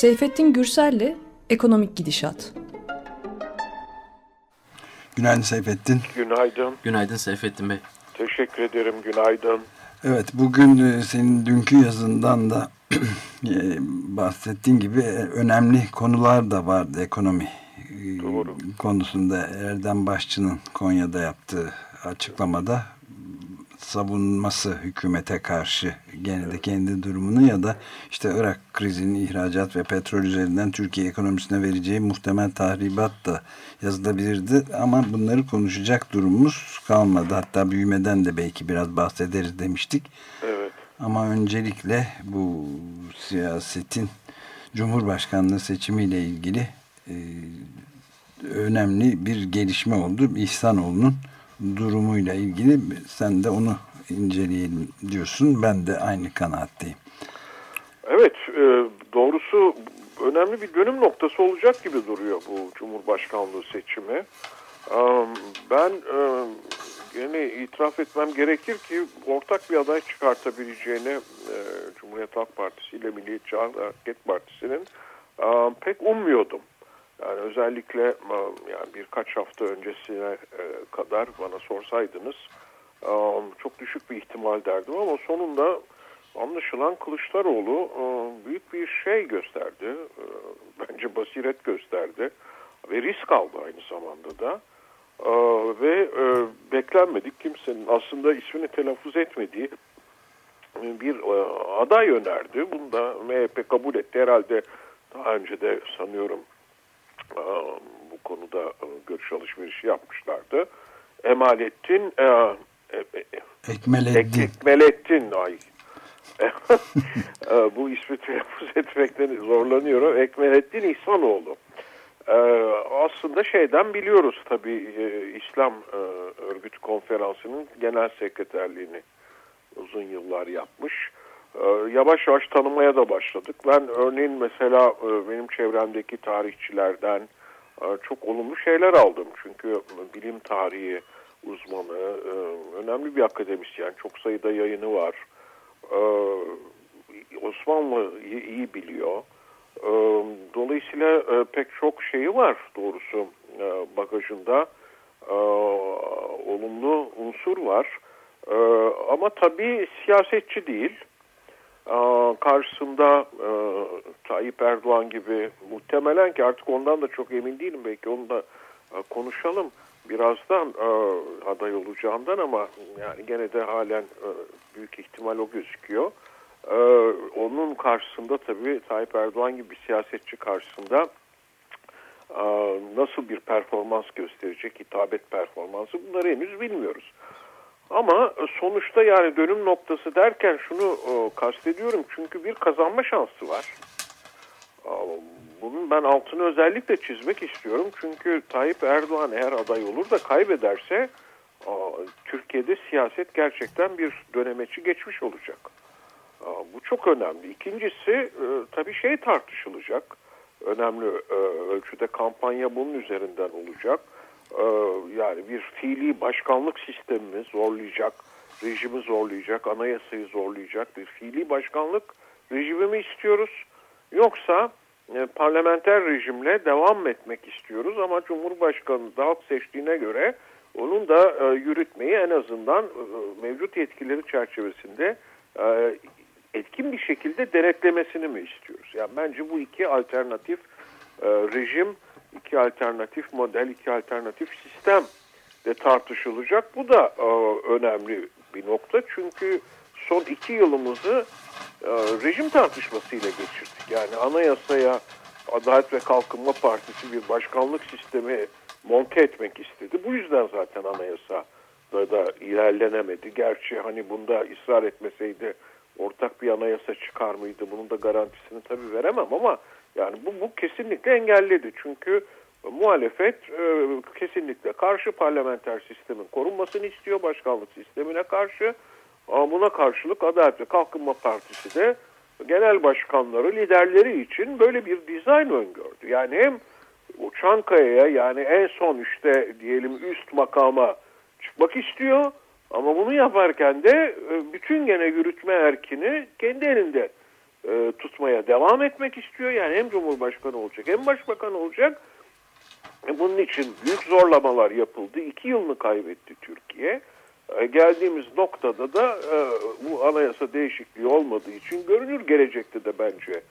Seyfettin Gürsel'le Ekonomik Gidişat. Günaydın Seyfettin. Günaydın. Günaydın Seyfettin Bey. Teşekkür ederim. Günaydın. Evet bugün e, senin dünkü yazından da e, bahsettiğin gibi e, önemli konular da vardı ekonomi Doğru. konusunda Erdem Başçı'nın Konya'da yaptığı açıklamada savunması hükümete karşı gene de kendi durumunu ya da işte Irak krizinin ihracat ve petrol üzerinden Türkiye ekonomisine vereceği muhtemel tahribat da yazılabilirdi ama bunları konuşacak durumumuz kalmadı. Hatta büyümeden de belki biraz bahsederiz demiştik. Evet. Ama öncelikle bu siyasetin Cumhurbaşkanlığı seçimiyle ilgili e, önemli bir gelişme oldu. İhsanoğlu'nun durumuyla ilgili sen de onu inceleyelim diyorsun. Ben de aynı kanaatteyim. Evet, e, doğrusu önemli bir dönüm noktası olacak gibi duruyor bu Cumhurbaşkanlığı seçimi. Ben yine itiraf etmem gerekir ki ortak bir aday çıkartabileceğini e, Cumhuriyet Halk Partisi ile Milliyetçi Hareket Partisi'nin pek ummuyordum. Yani özellikle yani birkaç hafta öncesine e, kadar bana sorsaydınız çok düşük bir ihtimal derdim ama sonunda anlaşılan Kılıçdaroğlu büyük bir şey gösterdi. E, bence basiret gösterdi ve risk aldı aynı zamanda da. Ve e, beklenmedik kimsenin aslında ismini telaffuz etmediği bir aday önerdi. Bunu da MHP kabul etti. Herhalde daha önce de sanıyorum bu konuda e, görüş alışverişi yapmışlardı. Emalettin e, e, Ekmelettin. Ekmelettin ay. bu ismi telaffuz etmekten zorlanıyorum. Ekmelettin İhsanoğlu. aslında şeyden biliyoruz tabii İslam Örgütü Konferansı'nın genel sekreterliğini uzun yıllar yapmış. Ee, yavaş yavaş tanımaya da başladık. Ben örneğin mesela e, benim çevremdeki tarihçilerden e, çok olumlu şeyler aldım. Çünkü bilim tarihi uzmanı, e, önemli bir akademisyen, çok sayıda yayını var. Osmanlı iyi biliyor. Dolayısıyla pek çok şeyi var doğrusu bagajında. Olumlu unsur var. Ama tabii siyasetçi değil karşısında e, Tayyip Erdoğan gibi muhtemelen ki artık ondan da çok emin değilim belki onu da e, konuşalım birazdan e, aday olacağından ama yani gene de halen e, büyük ihtimal o gözüküyor. E, onun karşısında tabii Tayyip Erdoğan gibi bir siyasetçi karşısında e, nasıl bir performans gösterecek, hitabet performansı bunları henüz bilmiyoruz. Ama sonuçta yani dönüm noktası derken şunu e, kastediyorum çünkü bir kazanma şansı var. Bunun ben altını özellikle çizmek istiyorum. Çünkü Tayyip Erdoğan eğer aday olur da kaybederse Türkiye'de siyaset gerçekten bir dönemeçi geçmiş olacak. Bu çok önemli. İkincisi e, tabii şey tartışılacak. Önemli e, ölçüde kampanya bunun üzerinden olacak ee, yani bir fiili başkanlık sistemimi zorlayacak, rejimi zorlayacak, anayasayı zorlayacak bir fiili başkanlık rejimi mi istiyoruz? Yoksa e, parlamenter rejimle devam etmek istiyoruz ama Cumhurbaşkanı da halk seçtiğine göre onun da e, yürütmeyi en azından e, mevcut yetkileri çerçevesinde e, etkin bir şekilde denetlemesini mi istiyoruz? Yani bence bu iki alternatif e, rejim iki alternatif model, iki alternatif sistem de tartışılacak. Bu da e, önemli bir nokta çünkü son iki yılımızı e, rejim tartışmasıyla geçirdik. Yani anayasaya Adalet ve Kalkınma Partisi bir başkanlık sistemi monte etmek istedi. Bu yüzden zaten anayasa da, da ilerlenemedi. Gerçi hani bunda ısrar etmeseydi ortak bir anayasa çıkar mıydı? Bunun da garantisini tabii veremem ama yani bu, bu kesinlikle engelledi. Çünkü muhalefet e, kesinlikle karşı parlamenter sistemin korunmasını istiyor başkanlık sistemine karşı. Ama buna karşılık Adalet ve Kalkınma Partisi de genel başkanları, liderleri için böyle bir dizayn öngördü. Yani hem Çankaya'ya yani en son işte diyelim üst makama çıkmak istiyor ama bunu yaparken de e, bütün gene yürütme erkini kendi elinde e, tutmaya devam etmek istiyor. Yani hem Cumhurbaşkanı olacak hem Başbakan olacak. E, bunun için büyük zorlamalar yapıldı. İki yılını kaybetti Türkiye. E, geldiğimiz noktada da e, bu anayasa değişikliği olmadığı için görünür gelecekte de bence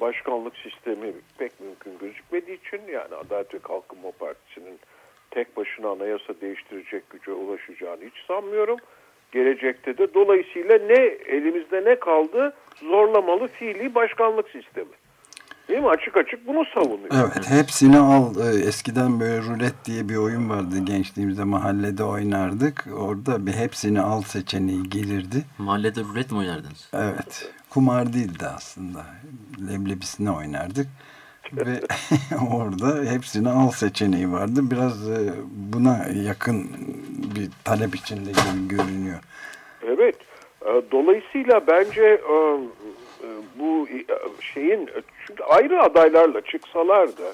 başkanlık sistemi pek mümkün gözükmediği için yani Adalet ve Kalkınma Partisi'nin tek başına anayasa değiştirecek güce ulaşacağını hiç sanmıyorum. Gelecekte de dolayısıyla ne elimizde ne kaldı zorlamalı fiili başkanlık sistemi. Değil mi? Açık açık bunu savunuyor. Evet hepsini al. Ee, eskiden böyle rulet diye bir oyun vardı. Gençliğimizde mahallede oynardık. Orada bir hepsini al seçeneği gelirdi. Mahallede rulet mi oynardınız? Evet. Kumar değildi aslında. Leblebisine oynardık. Ve orada hepsini al seçeneği vardı. Biraz e, buna yakın bir talep içinde gibi görünüyor. Evet. E, dolayısıyla bence e, bu şeyin çünkü ayrı adaylarla çıksalar da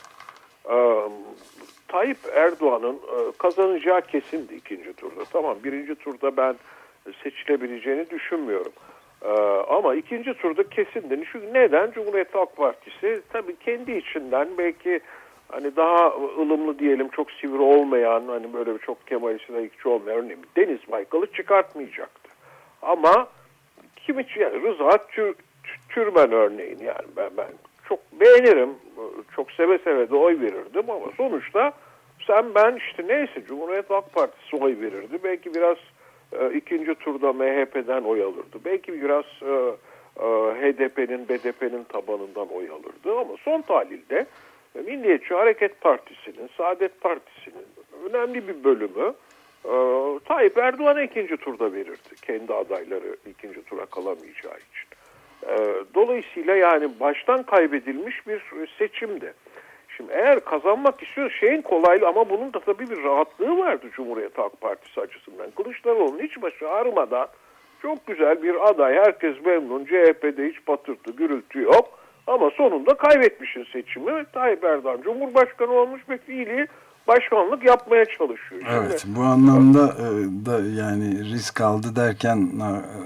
Tayyip Erdoğan'ın kazanacağı kesindi ikinci turda. Tamam birinci turda ben seçilebileceğini düşünmüyorum. Ee, ama ikinci turda kesindin. Çünkü neden? Cumhuriyet Halk Partisi tabii kendi içinden belki hani daha ılımlı diyelim çok sivri olmayan hani böyle çok Kemalist layıkçı olmayan örneğin Deniz Baykal'ı çıkartmayacaktı. Ama kim için yani Rıza Tür, Türmen örneğin yani ben, ben çok beğenirim. Çok seve seve de oy verirdim ama sonuçta sen ben işte neyse Cumhuriyet Halk Partisi oy verirdi. Belki biraz e, ikinci turda MHP'den oy alırdı. Belki biraz e, e, HDP'nin, BDP'nin tabanından oy alırdı ama son tahlilde e, Milliyetçi Hareket Partisi'nin, Saadet Partisi'nin önemli bir bölümü e, Tayyip Erdoğan'a ikinci turda verirdi. Kendi adayları ikinci tura kalamayacağı için. Dolayısıyla yani baştan kaybedilmiş bir seçimdi. Şimdi eğer kazanmak istiyor şeyin kolaylı ama bunun da tabii bir rahatlığı vardı Cumhuriyet Halk Partisi açısından. Kılıçdaroğlu'nun hiç başı ağrımadan çok güzel bir aday. Herkes memnun. CHP'de hiç patırtı, gürültü yok. Ama sonunda kaybetmişin seçimi. Tayyip Erdoğan Cumhurbaşkanı olmuş ve fiili başkanlık yapmaya çalışıyor. Evet Şimdi, bu anlamda e, da yani risk aldı derken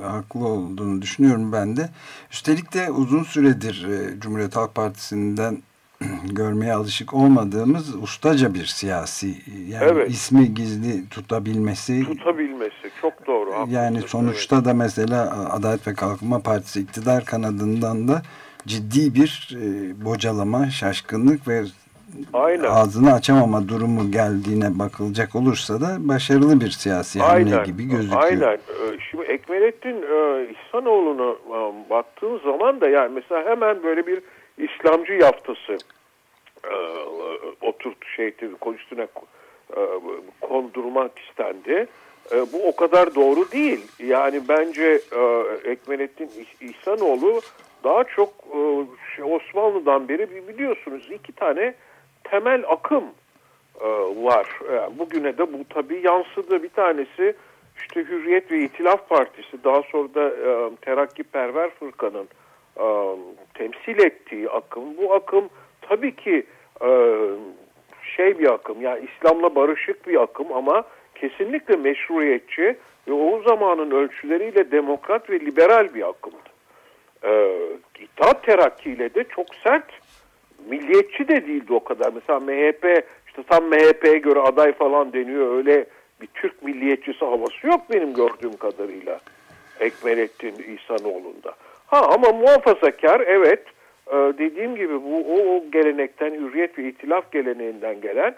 haklı olduğunu düşünüyorum ben de. Üstelik de uzun süredir e, Cumhuriyet Halk Partisi'nden görmeye alışık olmadığımız ustaca bir siyasi yani evet. ismi gizli tutabilmesi tutabilmesi çok doğru yani sonuçta evet. da mesela Adalet ve Kalkınma Partisi iktidar kanadından da ciddi bir e, bocalama şaşkınlık ve Aynen. ağzını açamama durumu geldiğine bakılacak olursa da başarılı bir siyasi hamle gibi gözüküyor. Aynen. Şimdi Ekmelettin İhsanoğlu'na baktığın zaman da yani mesela hemen böyle bir İslamcı yaftası e, oturt şey üstüne e, kondurmak istendi. E, bu o kadar doğru değil. Yani bence e, Ekmelettin İhsanoğlu daha çok e, şey, Osmanlı'dan beri biliyorsunuz iki tane temel akım e, var. Yani bugüne de bu tabii yansıdı. Bir tanesi işte Hürriyet ve İtilaf Partisi daha sonra da e, Terakkiperver Fırkanın e, temsil ettiği akım. Bu akım tabii ki e, şey bir akım yani İslam'la barışık bir akım ama kesinlikle meşruiyetçi ve o zamanın ölçüleriyle demokrat ve liberal bir akımdı. E, İttihat Terakki ile de çok sert milliyetçi de değildi o kadar. Mesela MHP işte tam MHP'ye göre aday falan deniyor öyle bir Türk milliyetçisi havası yok benim gördüğüm kadarıyla Ekmelettin İhsanoğlu'nda. Ha ama muhafazakar evet e, dediğim gibi bu o, o gelenekten hürriyet ve itilaf geleneğinden gelen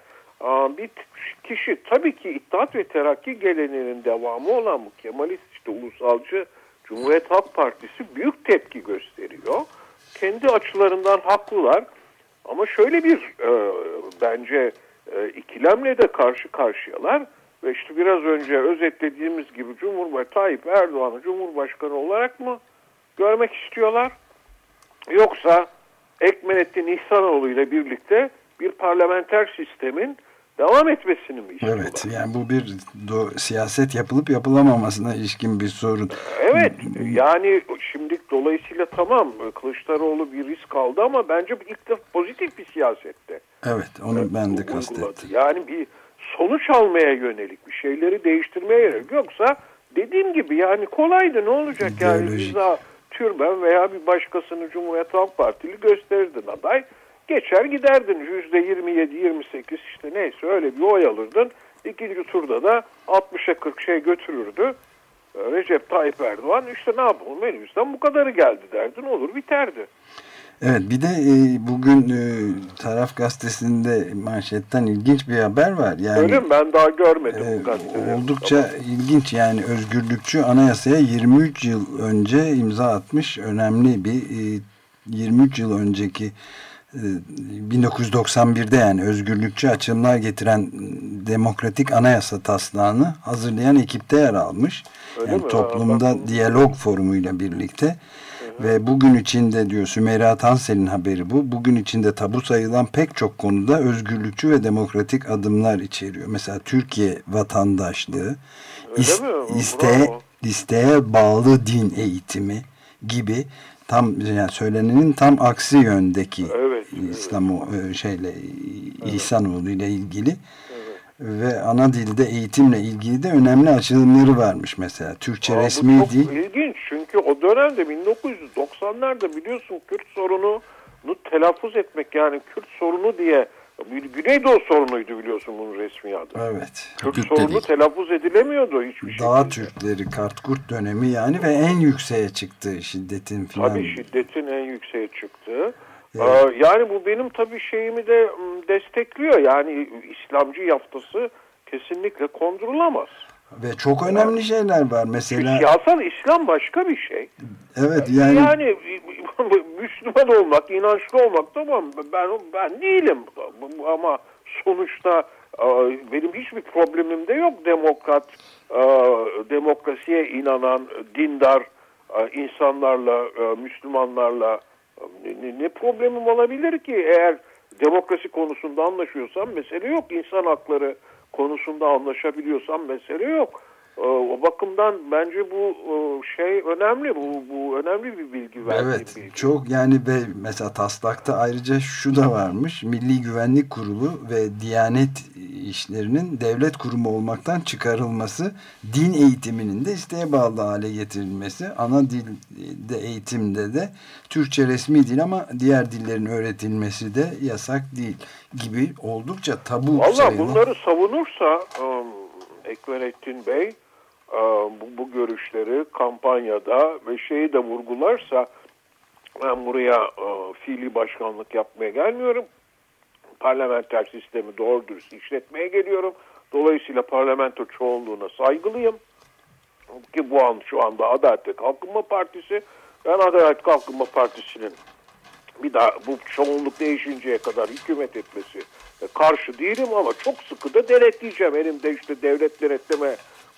bir kişi tabii ki İttihat ve Terakki geleneğinin devamı olan bu Kemalist işte ulusalcı Cumhuriyet Halk Partisi büyük tepki gösteriyor. Kendi açılarından haklılar ama şöyle bir e, bence e, ikilemle de karşı karşıyalar ve işte biraz önce özetlediğimiz gibi Cumhurbaşkanı Tayyip Erdoğan'ı Cumhurbaşkanı olarak mı görmek istiyorlar. Yoksa Ekmenettin İhsanoğlu ile birlikte bir parlamenter sistemin devam etmesini mi istiyorlar? Evet yani bu bir do, siyaset yapılıp yapılamamasına ilişkin bir sorun. Evet yani şimdi dolayısıyla tamam Kılıçdaroğlu bir risk aldı ama bence ilk defa pozitif bir siyasette. Evet onu ben de kastettim. Yani bir sonuç almaya yönelik bir şeyleri değiştirmeye yönelik. Yoksa dediğim gibi yani kolaydı ne olacak yani biz daha türben veya bir başkasını Cumhuriyet Halk Partili gösterirdin aday. Geçer giderdin %27-28 işte neyse öyle bir oy alırdın. İkinci turda da 60'a 40 şey götürürdü. Recep Tayyip Erdoğan işte ne yapalım elimizden bu kadarı geldi derdin olur biterdi. Evet bir de e, bugün e, Taraf Gazetesi'nde manşetten ilginç bir haber var. Yani, Öyle mi? Ben daha görmedim e, bu gazeteleri. Oldukça Tamam. ilginç yani özgürlükçü anayasaya 23 yıl önce imza atmış önemli bir e, 23 yıl önceki e, 1991'de yani özgürlükçü açılımlar getiren demokratik anayasa taslağını hazırlayan ekipte yer almış. Öyle yani mi? toplumda Ha, bak- diyalog forumuyla birlikte. Ve bugün içinde diyor Sümeyra Tansel'in haberi bu. Bugün içinde tabu sayılan pek çok konuda özgürlükçü ve demokratik adımlar içeriyor. Mesela Türkiye vatandaşlığı, is- isteğe, isteğe bağlı din eğitimi gibi tam yani söylenenin tam aksi yöndeki Evet, İslam e, şeyle İhsanoğlu ile ilgili ve ana dilde eğitimle ilgili de önemli açılımları varmış mesela. Türkçe Aa, bu resmi çok dil. ilginç çünkü o dönemde 1990'larda biliyorsun Kürt sorunu telaffuz etmek yani Kürt sorunu diye Güneydoğu sorunuydu biliyorsun bunun resmi adı. Evet. Kürt Kürt sorunu değil. telaffuz edilemiyordu hiçbir Dağ şekilde. Türkleri, Kartkurt dönemi yani ve en yükseğe çıktı şiddetin filan. Tabii şiddetin en yükseğe çıktığı. Evet. Ee, yani bu benim tabii şeyimi de destekliyor. Yani İslamcı yaftası kesinlikle kondurulamaz. Ve çok önemli şeyler var mesela. siyasal İslam başka bir şey. Evet yani, Yani, Müslüman olmak, inançlı olmak tamam ben ben değilim ama sonuçta e, benim hiçbir problemim de yok demokrat, e, demokrasiye inanan, dindar e, insanlarla, Müslümanlarla ne, ne- problemim olabilir ki eğer demokrasi konusunda anlaşıyorsam mesele yok. İnsan hakları konusunda anlaşabiliyorsam mesele yok. E, O bakımdan bence bu e, şey önemli. Bu, bu önemli bir bilgi verdiği evet bilgi. çok yani ve mesela taslakta ayrıca şu da varmış. Milli Güvenlik Kurulu ve Diyanet işlerinin devlet kurumu olmaktan çıkarılması, din eğitiminin de isteğe bağlı hale getirilmesi, ana dilde eğitimde de Türkçe resmi dil ama diğer dillerin öğretilmesi de yasak değil gibi oldukça tabu Valla bunları savunursa um, Ekmelettin Bey bu, bu görüşleri kampanyada ve şeyi de vurgularsa ben buraya fiili başkanlık yapmaya gelmiyorum. Parlamenter sistemi doğru dürüst işletmeye geliyorum. Dolayısıyla parlamento çoğunluğuna saygılıyım. Ki bu an şu anda Adalet ve Kalkınma Partisi. Ben Adalet Kalkınma Partisi'nin bir daha bu çoğunluk değişinceye kadar hükümet etmesi e, karşı değilim ama çok sıkı da denetleyeceğim. Elimde işte devlet denetleme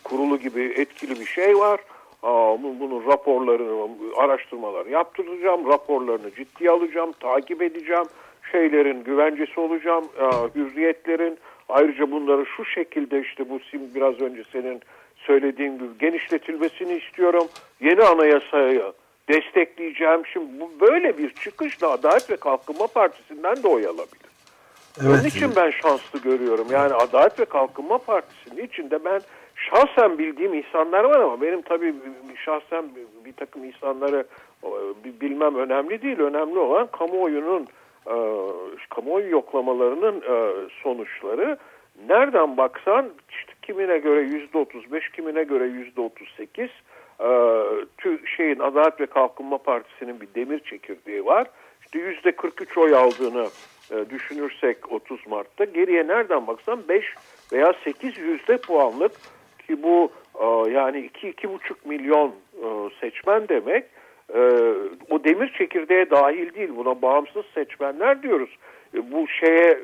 kurulu gibi etkili bir şey var. Aa, bu- bunun raporlarını, araştırmalar yaptıracağım. Raporlarını ciddiye alacağım, takip edeceğim. Şeylerin güvencesi olacağım, aa, hürriyetlerin. Ayrıca bunları şu şekilde işte bu sim biraz önce senin söylediğin gibi genişletilmesini istiyorum. Yeni anayasayı destekleyeceğim. Şimdi bu böyle bir çıkışla Adalet ve Kalkınma Partisi'nden de oy alabilir. Onun Evet. için ben şanslı görüyorum. Yani Adalet ve Kalkınma Partisi'nin içinde ben şahsen bildiğim insanlar var ama benim tabii şahsen bir, takım insanları e, bi- bilmem önemli değil. Önemli olan kamuoyunun e, kamuoyu yoklamalarının e, sonuçları. Nereden baksan işte kimine göre yüzde otuz beş, kimine göre yüzde otuz sekiz şeyin Adalet ve Kalkınma Partisi'nin bir demir çekirdeği var. İşte yüzde 43 oy aldığını düşünürsek 30 Mart'ta geriye nereden baksan 5 veya 8 yüzde puanlık ki bu e, yani 2-2,5 milyon e, seçmen demek e, o demir çekirdeğe dahil değil buna bağımsız seçmenler diyoruz. E, bu şeye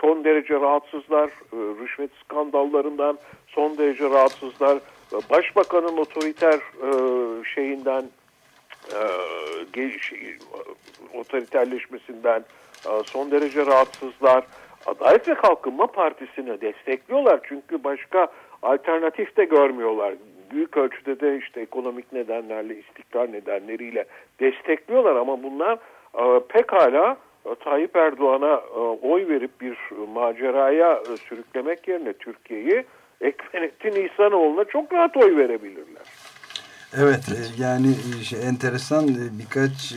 son derece rahatsızlar e, rüşvet skandallarından son derece rahatsızlar E, başbakanın otoriter e, şeyinden e, şey, otoriterleşmesinden e, son derece rahatsızlar. Adalet ve Kalkınma Partisi'ni destekliyorlar çünkü başka alternatif de görmüyorlar. Büyük ölçüde de işte ekonomik nedenlerle, istikrar nedenleriyle destekliyorlar ama bunlar e, pekala e, Tayyip Erdoğan'a e, oy verip bir maceraya sürüklemek yerine Türkiye'yi Ekmenettin İhsanoğlu'na çok rahat oy verebilirler. Evet yani şey, enteresan birkaç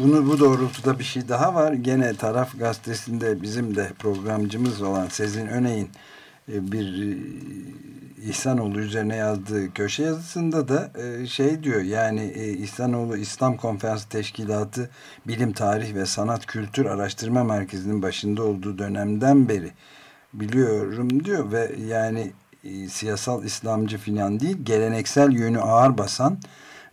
bunu bu doğrultuda bir şey daha var. Gene Taraf Gazetesi'nde bizim de programcımız olan Sezin Öney'in bir İhsanoğlu üzerine yazdığı köşe yazısında da şey diyor yani İhsanoğlu İslam Konferansı Teşkilatı Bilim, Tarih ve Sanat Kültür Araştırma Merkezi'nin başında olduğu dönemden beri biliyorum diyor ve yani e, siyasal İslamcı filan değil, geleneksel yönü ağır basan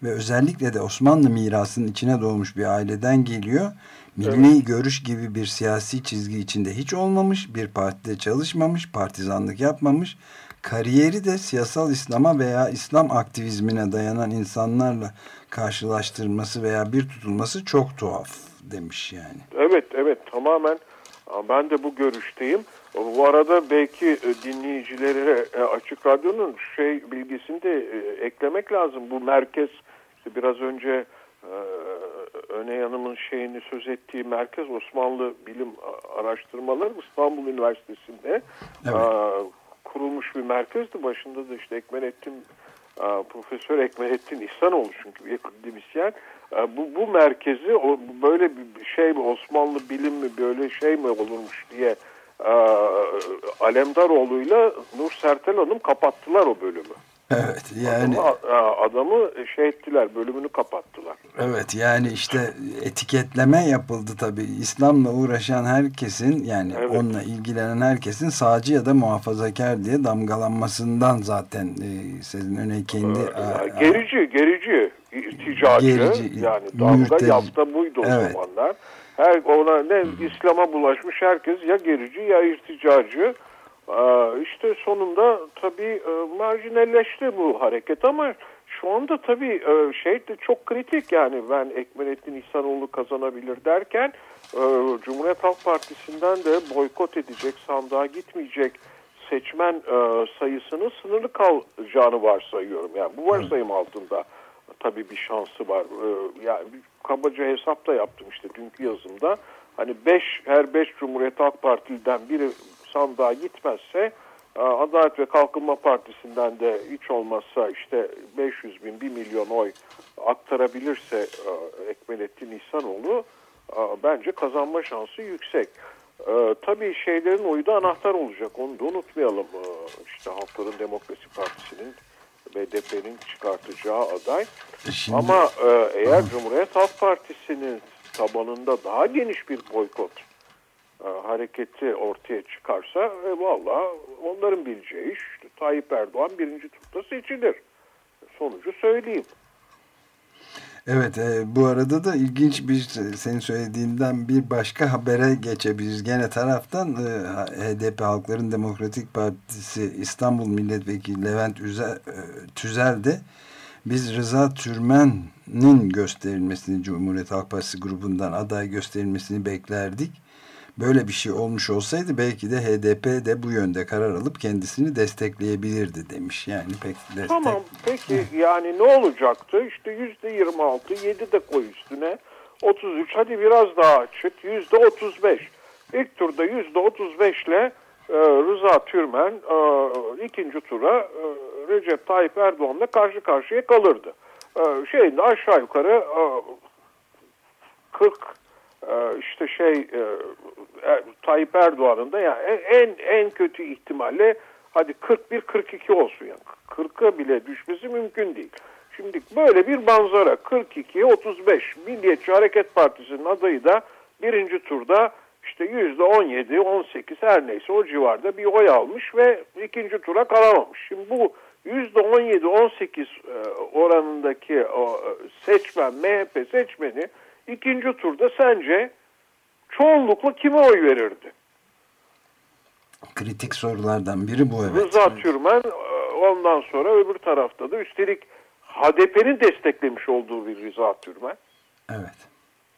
ve özellikle de Osmanlı mirasının içine doğmuş bir aileden geliyor. Milli evet. görüş gibi bir siyasi çizgi içinde hiç olmamış, bir partide çalışmamış, partizanlık yapmamış. Kariyeri de siyasal İslam'a veya İslam aktivizmine dayanan insanlarla karşılaştırması veya bir tutulması çok tuhaf demiş yani. Evet, evet tamamen ben de bu görüşteyim. Bu arada belki e, dinleyicilere e, Açık Radyo'nun şey bilgisini de e, eklemek lazım. Bu merkez işte biraz önce Öne Hanım'ın şeyini söz ettiği merkez Osmanlı Bilim Araştırmaları İstanbul Üniversitesi'nde evet. kurulmuş bir merkezdi. Başında da işte Ekmenettin Profesör Ekmenettin İhsanoğlu çünkü bir akademisyen. Bu, bu merkezi böyle bir şey mi Osmanlı bilim mi böyle şey mi olurmuş diye Alemdaroğlu'yla Nur Sertel Hanım kapattılar o bölümü. Evet yani adamı, adamı şey ettiler bölümünü kapattılar. Evet yani işte etiketleme yapıldı tabi İslam'la uğraşan herkesin yani evet. onunla ilgilenen herkesin sağcı ya da muhafazakar diye damgalanmasından zaten e, sizin öne kendi ee, gerici gerici ticacı gerici, yani dalga mürtez, yapta buydu o evet. zamanlar. Her ona ne İslam'a bulaşmış herkes ya gerici ya irticacı. İşte sonunda tabii e, marjinalleşti bu hareket ama şu anda tabii e, şey de çok kritik yani ben Ekmelettin İhsanoğlu kazanabilir derken e, Cumhuriyet Halk Partisi'nden de boykot edecek, sandığa gitmeyecek seçmen sayısının sınırlı kalacağını varsayıyorum. Yani bu varsayım altında tabii bir şansı var. Yani kabaca hesap da yaptım işte dünkü yazımda. Hani beş, her beş Cumhuriyet Halk Partili'den biri sandığa gitmezse e, Adalet ve Kalkınma Partisi'nden de hiç olmazsa işte 500 bin, 1 milyon oy aktarabilirse e, Ekmelettin İhsanoğlu e, bence kazanma şansı yüksek. Tabii şeylerin oyu da anahtar olacak. Onu da unutmayalım. İşte Halkların Demokrasi Partisi'nin BDP'nin çıkartacağı aday. Şimdi... Ama eğer Cumhuriyet Halk Partisi'nin tabanında daha geniş bir boykot hareketi ortaya çıkarsa e, valla onların bileceği iş işte, Tayyip Erdoğan birinci turda seçilir. Sonucu söyleyeyim. Evet e, bu arada da ilginç bir senin söylediğinden bir başka habere geçebiliriz. Gene taraftan e, HDP Halkların Demokratik Partisi İstanbul Milletvekili Levent Üzel, e, Tüzel de biz Rıza Türmen'in gösterilmesini Cumhuriyet Halk Partisi grubundan aday gösterilmesini beklerdik böyle bir şey olmuş olsaydı belki de HDP de bu yönde karar alıp kendisini destekleyebilirdi demiş. Yani pek destek... Tamam peki yani ne olacaktı? İşte yüzde 26, 7 de koy üstüne. 33 hadi biraz daha açık yüzde 35. İlk turda yüzde 35 ile e, Rıza Türmen e, ikinci tura e, Recep Tayyip Erdoğan'la karşı karşıya kalırdı. E, şeyinde aşağı yukarı e, 40 e, işte şey e, e, Tayyip Erdoğan'ın da yani en en kötü ihtimalle hadi 41-42 olsun yani 40'a bile düşmesi mümkün değil. Şimdi böyle bir manzara 42'ye 35 Milliyetçi Hareket Partisi'nin adayı da birinci turda işte yüzde 17 18 her neyse o civarda bir oy almış ve ikinci tura kalamamış. Şimdi bu yüzde 17 18 oranındaki seçmen MHP seçmeni ikinci turda sence çoğunlukla kime oy verirdi? Kritik sorulardan biri bu evet. Rıza Türmen e, ondan sonra öbür tarafta da üstelik HDP'nin desteklemiş olduğu bir Rıza Türmen. Evet.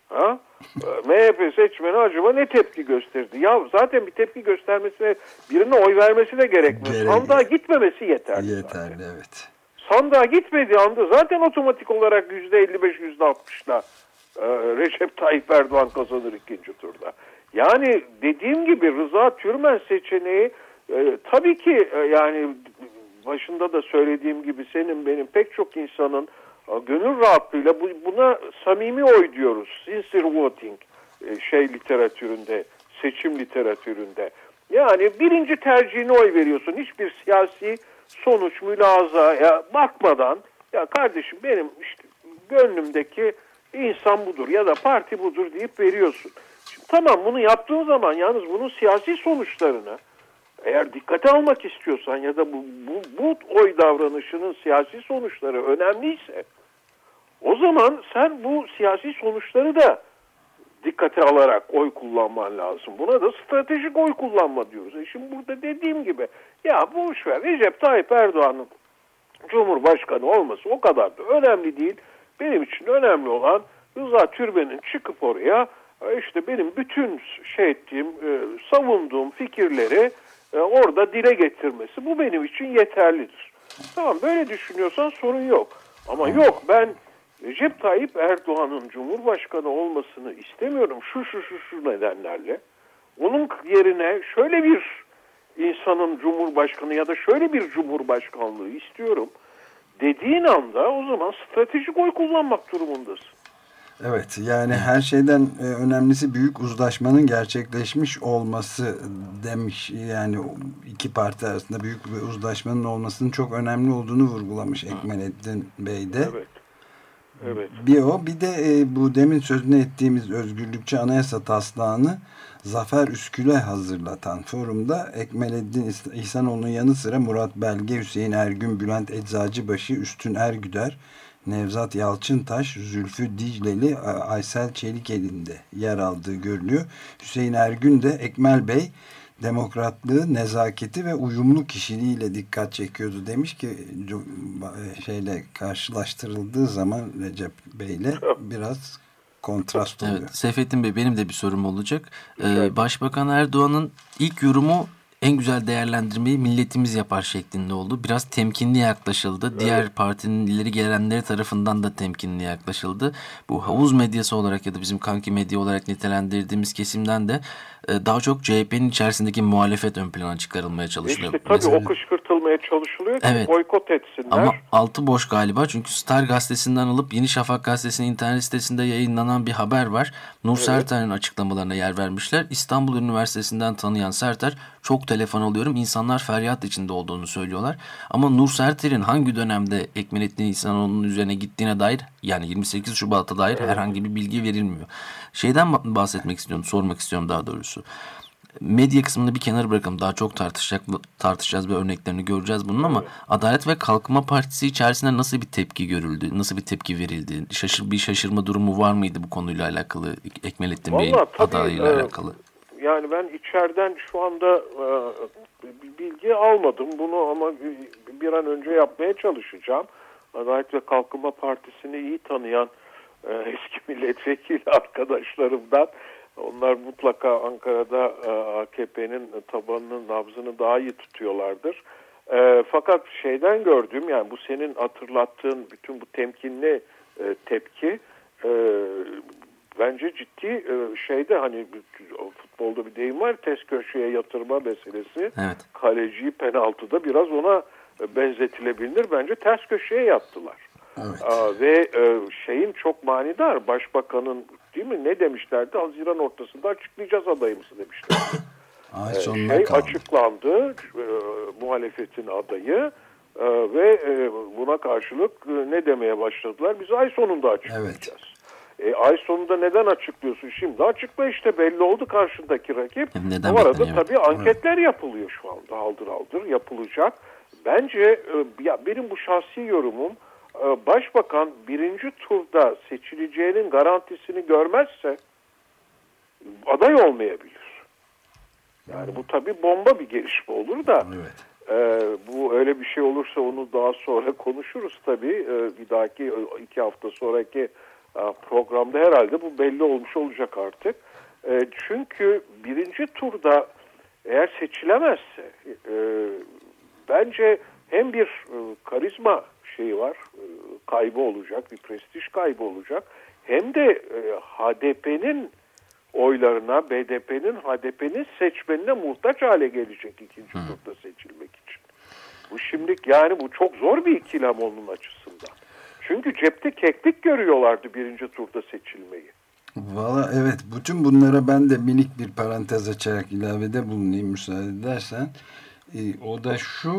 Ha? E, MHP seçmeni acaba ne tepki gösterdi? Ya zaten bir tepki göstermesine birine oy vermesi de gerekmiyor. Gerek... Sandığa gitmemesi yeterli. Yeterli zaten. evet. Sandığa gitmediği anda zaten otomatik olarak %55 %60'la e, Recep Tayyip Erdoğan kazanır ikinci turda. Yani dediğim gibi Rıza Türmen seçeneği e, tabii ki e, yani başında da söylediğim gibi senin benim pek çok insanın gönül rahatlığıyla bu, buna samimi oy diyoruz. Sincere voting e, şey literatüründe, seçim literatüründe. Yani birinci tercihine oy veriyorsun. Hiçbir siyasi sonuç, mülazaya bakmadan ya kardeşim benim işte gönlümdeki insan budur ya da parti budur deyip veriyorsun. Şimdi tamam bunu yaptığın zaman yalnız bunun siyasi sonuçlarını eğer dikkate almak istiyorsan ya da bu, bu, bu oy davranışının siyasi sonuçları önemliyse o zaman sen bu siyasi sonuçları da dikkate alarak oy kullanman lazım. Buna da stratejik oy kullanma diyoruz. E şimdi burada dediğim gibi ya boş ver Recep Tayyip Erdoğan'ın Cumhurbaşkanı olması o kadar da önemli değil. Benim için önemli olan Rıza Türben'in çıkıp oraya e, işte benim bütün şey ettiğim, e, savunduğum fikirleri e, orada dile getirmesi. Bu benim için yeterlidir. Tamam böyle düşünüyorsan sorun yok. Ama yok ben Recep Tayyip Erdoğan'ın Cumhurbaşkanı olmasını istemiyorum şu şu şu şu nedenlerle. Onun yerine şöyle bir insanın Cumhurbaşkanı ya da şöyle bir Cumhurbaşkanlığı istiyorum dediğin anda o zaman stratejik oy kullanmak durumundasın. Evet yani her şeyden e, önemlisi büyük uzlaşmanın gerçekleşmiş olması demiş. Yani iki parti arasında büyük bir uzlaşmanın olmasının çok önemli olduğunu vurgulamış Ekmelettin Bey de. Evet. Evet. Bir o bir de e, bu demin sözünü ettiğimiz özgürlükçü anayasa taslağını Zafer Üskül'e hazırlatan forumda Ekmeleddin İhsanoğlu'nun yanı sıra Murat Belge, Hüseyin Ergün, Bülent Eczacıbaşı, Üstün Ergüder, Nevzat Yalçıntaş, Zülfü Dicleli, Aysel Çelikel'in de yer aldığı görülüyor. Hüseyin Ergün de Ekmel Bey demokratlığı, nezaketi ve uyumlu kişiliğiyle dikkat çekiyordu. Demiş ki şeyle karşılaştırıldığı zaman Recep Bey'le biraz kontrast oluyor. Evet, Seyfettin Bey benim de bir sorum olacak. Ee, Başbakan Erdoğan'ın ilk yorumu en güzel değerlendirmeyi milletimiz yapar şeklinde oldu. Biraz temkinli yaklaşıldı. Evet. Diğer partinin ileri gelenleri tarafından da temkinli yaklaşıldı. Bu havuz medyası olarak ya da bizim kanki medya olarak nitelendirdiğimiz kesimden de e, daha çok CHP'nin içerisindeki muhalefet ön plana çıkarılmaya çalışılıyor. İşte tabii Mesela, o kışkırtılmaya çalışılıyor ki evet. boykot etsinler. Ama altı boş galiba çünkü Star gazetesinden alıp Yeni Şafak gazetesinin internet sitesinde yayınlanan bir haber var. Nur evet. Serter'in açıklamalarına yer vermişler. İstanbul Üniversitesi'nden tanıyan Serter çok telefon alıyorum insanlar feryat içinde olduğunu söylüyorlar. Ama Nur Serter'in hangi dönemde Ekmelettin İhsanoğlu'nun üzerine gittiğine dair yani 28 Şubat'a dair herhangi bir bilgi verilmiyor. Şeyden bahsetmek istiyorum sormak istiyorum daha doğrusu. Medya kısmını bir kenara bırakalım. Daha çok tartışacak, tartışacağız ve örneklerini göreceğiz bunun ama Adalet ve Kalkınma Partisi içerisinde nasıl bir tepki görüldü? Nasıl bir tepki verildi? Şaşır, bir şaşırma durumu var mıydı bu konuyla alakalı? Ekmelettin Bey'in adaylığıyla e, alakalı. Yani ben içeriden şu anda e, bilgi almadım bunu ama bir an önce yapmaya çalışacağım. Adalet ve Kalkınma Partisi'ni iyi tanıyan e, eski milletvekili arkadaşlarımdan onlar mutlaka Ankara'da e, AKP'nin tabanının nabzını daha iyi tutuyorlardır. E, fakat şeyden gördüğüm yani bu senin hatırlattığın bütün bu temkinli e, tepki e, bence ciddi e, şeyde hani futbolda bir deyim var test köşeye yatırma meselesi. Evet. Kaleciyi penaltıda biraz ona benzetilebilir. Bence ters köşeye yattılar. Evet. Aa, ve e, şeyin çok manidar başbakanın değil mi ne demişlerdi Haziran ortasında açıklayacağız adayımızı demişlerdi. Ay, ee, şey kaldı. açıklandı e, muhalefetin adayı e, ve e, buna karşılık e, ne demeye başladılar biz ay sonunda açıklayacağız. Evet. E, ay sonunda neden açıklıyorsun şimdi? Açıkla işte belli oldu karşındaki rakip. Neden Bu arada tabii anketler yapılıyor şu anda aldır aldır yapılacak. Bence e, ya benim bu şahsi yorumum ee, başbakan birinci turda seçileceğinin garantisini görmezse aday olmayabilir. Yani bu tabi bomba bir gelişme olur da evet. e, bu öyle bir şey olursa onu daha sonra konuşuruz tabi. E, bir dahaki iki hafta sonraki e, programda herhalde bu belli olmuş olacak artık. E, çünkü birinci turda eğer seçilemezse e, bence hem bir e, karizma şeyi var, e, kaybı olacak, bir prestij kaybı olacak. Hem de e, HDP'nin oylarına, BDP'nin, HDP'nin seçmenine muhtaç hale gelecek ikinci turda seçilmek için. Bu şimdilik yani bu çok zor bir ikilem onun açısından. Çünkü cepte keklik görüyorlardı birinci turda seçilmeyi. Valla evet bütün bunlara ben de minik bir parantez açarak ilavede bulunayım müsaade edersen. E, o da şu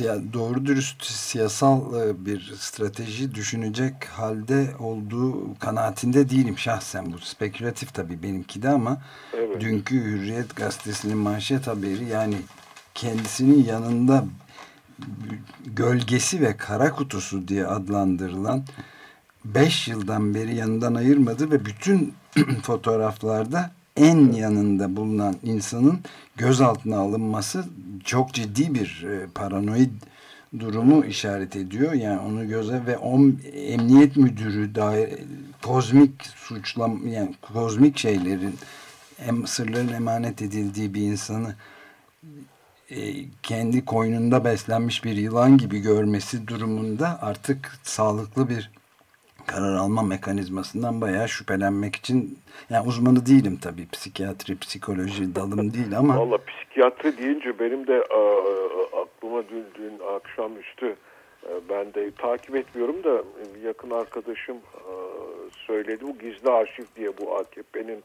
e, doğru dürüst siyasal e, bir strateji düşünecek halde olduğu kanaatinde değilim şahsen. Bu spekülatif tabii benimki de ama evet. dünkü Hürriyet gazetesinin manşet haberi yani kendisinin yanında gölgesi ve kara kutusu diye adlandırılan 5 yıldan beri yanından ayırmadı ve bütün fotoğraflarda en yanında bulunan insanın gözaltına alınması çok ciddi bir e, paranoid durumu işaret ediyor. Yani onu göze ve on, emniyet müdürü dair kozmik suçlam yani kozmik şeylerin em, sırların emanet edildiği bir insanı kendi koynunda beslenmiş bir yılan gibi görmesi durumunda artık sağlıklı bir karar alma mekanizmasından bayağı şüphelenmek için yani uzmanı değilim tabii psikiyatri psikoloji dalım değil ama. Valla psikiyatri deyince benim de a, aklıma dün, dün akşamüstü e, ben de takip etmiyorum da yakın arkadaşım a, söyledi. Bu gizli arşiv diye bu AKP'nin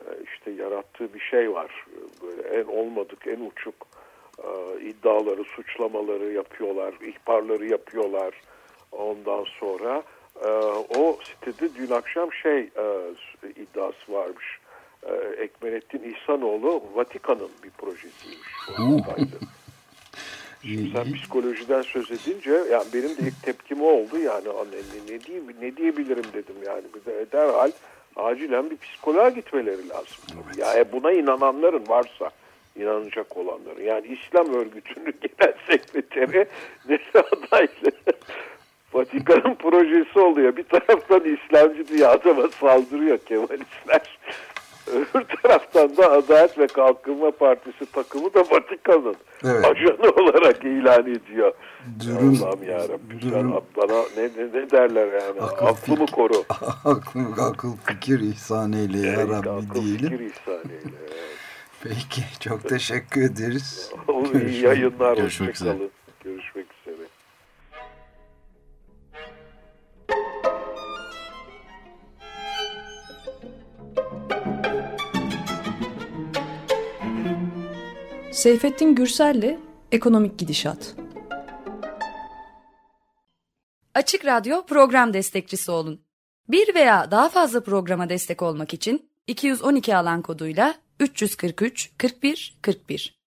e, işte yarattığı bir şey var. Böyle en olmadık en uçuk iddiaları suçlamaları yapıyorlar ihbarları yapıyorlar ondan sonra e, o sitede dün akşam şey e, iddiası varmış. E, Ekmelettin İhsanoğlu Vatikan'ın bir projesiymiş. Şimdi sen psikolojiden söz edince yani benim de ilk tepkim oldu yani ne, ne, diye, ne diyebilirim dedim yani bir de derhal acilen bir psikoloğa gitmeleri lazım. Evet. Yani buna inananların varsa inanacak olanların yani İslam örgütünün genel sekreteri ne adaylı Vatikan'ın projesi oluyor. Bir taraftan İslamcı diye adama saldırıyor Kemalistler. Öbür taraftan da Adalet ve Kalkınma Partisi takımı da Vatikan'ın evet. ajanı olarak ilan ediyor. Durum, Allah'ım yarabbim durum, sen bana ne, ne, ne derler yani akıl, aklımı koru. Akıl, akıl fikir ihsan eyle ya evet, Rabbi akıl diyelim. fikir ihsan eyle. Peki çok teşekkür ederiz. İyi yayınlar. Görüşmek üzere. Görüşmek üzere. Seyfettin Gürsel'le Ekonomik Gidişat. Açık Radyo program destekçisi olun. Bir veya daha fazla programa destek olmak için 212 alan koduyla 343 41 41